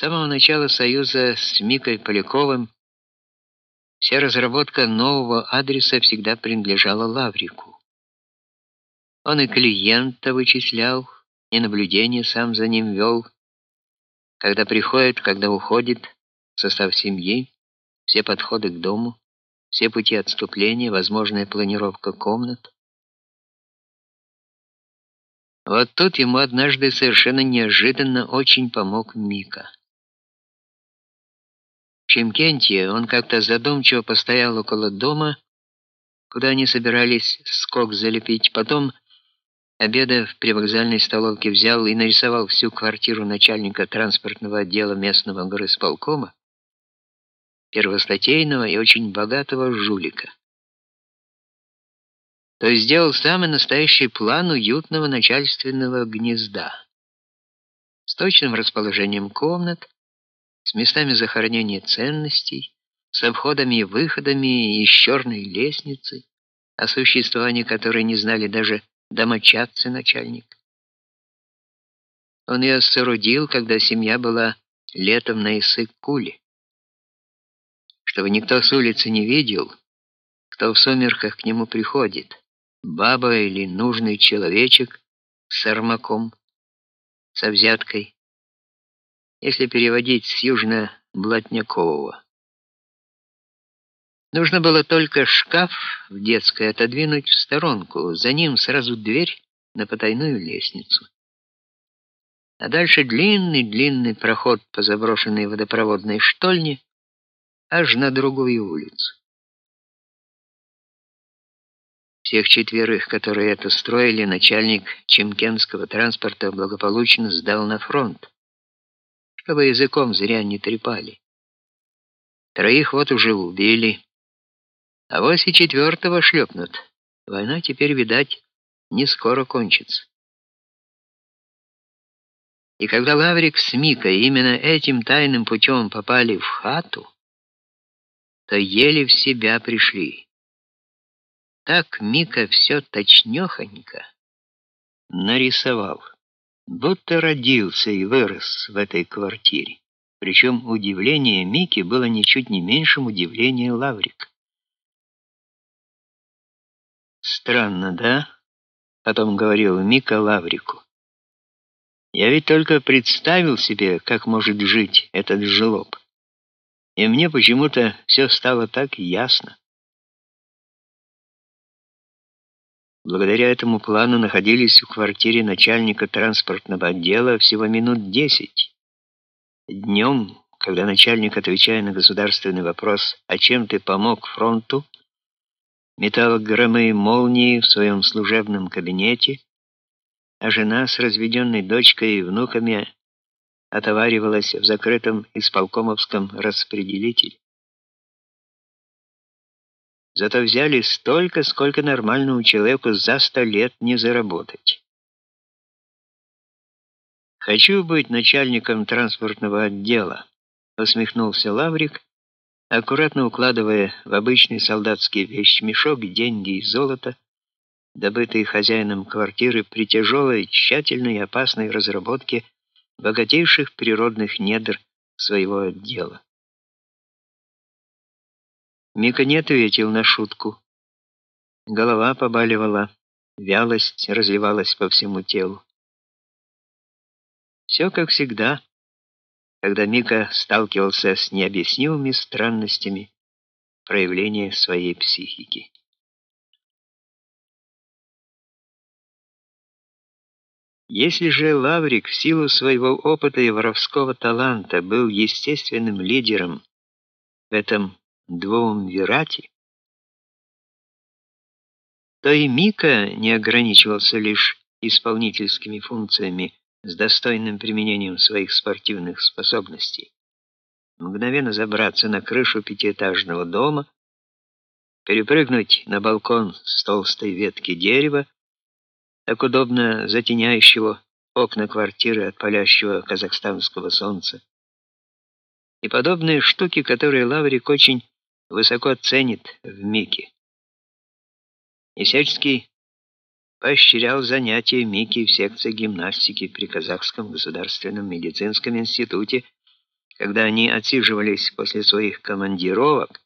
самого начала союза с Микой Поляковым вся разработка нового адреса всегда принадлежала Лаврику. Он и клиента вычислял, и наблюдение сам за ним вел, когда приходит, когда уходит, состав семьи, все подходы к дому, все пути отступления, возможная планировка комнат. Вот тут ему однажды совершенно неожиданно очень помог Мика. В Чемкенте он как-то задумчиво постоял около дома, куда они собирались скок залепить, потом обеда в привокзальной столовке взял и нарисовал всю квартиру начальника транспортного отдела местного горосполкома, первостатейного и очень богатого жулика. То есть сделал самый настоящий план уютного начальственного гнезда с точным расположением комнат, с местами захоронения ценностей, с входами и выходами и с черной лестницей, о существовании которой не знали даже домочадцы начальника. Он ее соорудил, когда семья была летом на Иссык-Куле. Чтобы никто с улицы не видел, кто в сумерках к нему приходит баба или нужный человечек с армаком, со взяткой, если переводить с южно-блатнякового. Нужно было только шкаф в детской отодвинуть в сторонку, за ним сразу дверь на потайную лестницу. А дальше длинный-длинный проход по заброшенной водопроводной штольне аж на другую улицу. Всех четверых, которые это строили, начальник Чемкенского транспорта благополучно сдал на фронт, чтобы языком зря не трепали. Троих вот уже убили, а вот и четвертого шлепнут. Война теперь, видать, не скоро кончится. И когда Лаврик с Микой именно этим тайным путем попали в хату, то еле в себя пришли. Так Мика все точнёхонько нарисовал, будто родился и вырос в этой квартире. Причем удивление Мики было ничуть не меньшим удивлением Лаврика. Странно, да? потом говорил Мика Лаврику. Я ведь только представил себе, как может жить этот жлоб. И мне почему-то все стало так ясно. Благодаря этому плану находились в квартире начальника транспортного отдела всего минут десять. Днем, когда начальник, отвечая на государственный вопрос, «А чем ты помог фронту?», метал громы и молнии в своем служебном кабинете, а жена с разведенной дочкой и внуками отоваривалась в закрытом исполкомовском распределителе. Зато взяли столько, сколько нормальному человеку за сто лет не заработать. Хочу быть начальником транспортного отдела, усмехнулся Лаврик, аккуратно укладывая в обычный солдатский вещмешок деньги и золото, добытые хозяином квартиры при тяжелой, тщательной и опасной разработке богатейших природных недр своего отдела. Мика не ответил на шутку. Голова побаливала, вялость разливалась по всему телу. Все как всегда, когда Мика сталкивался с необъяснимыми странностями проявления своей психики. Если же Лаврик в силу своего опыта и воровского таланта был естественным лидером в этом двум Верати, то и Мика не ограничивался лишь исполнительскими функциями с достойным применением своих спортивных способностей. Мгновенно забраться на крышу пятиэтажного дома, перепрыгнуть на балкон с толстой ветки дерева, так удобно затеняющего окна квартиры от палящего казахстанского солнца. И подобные штуки, которые Лаврик очень высоко ценит в Мике. И всячески поощрял занятия Мики в секции гимнастики при Казахском государственном медицинском институте Когда они отсиживались после своих командировок,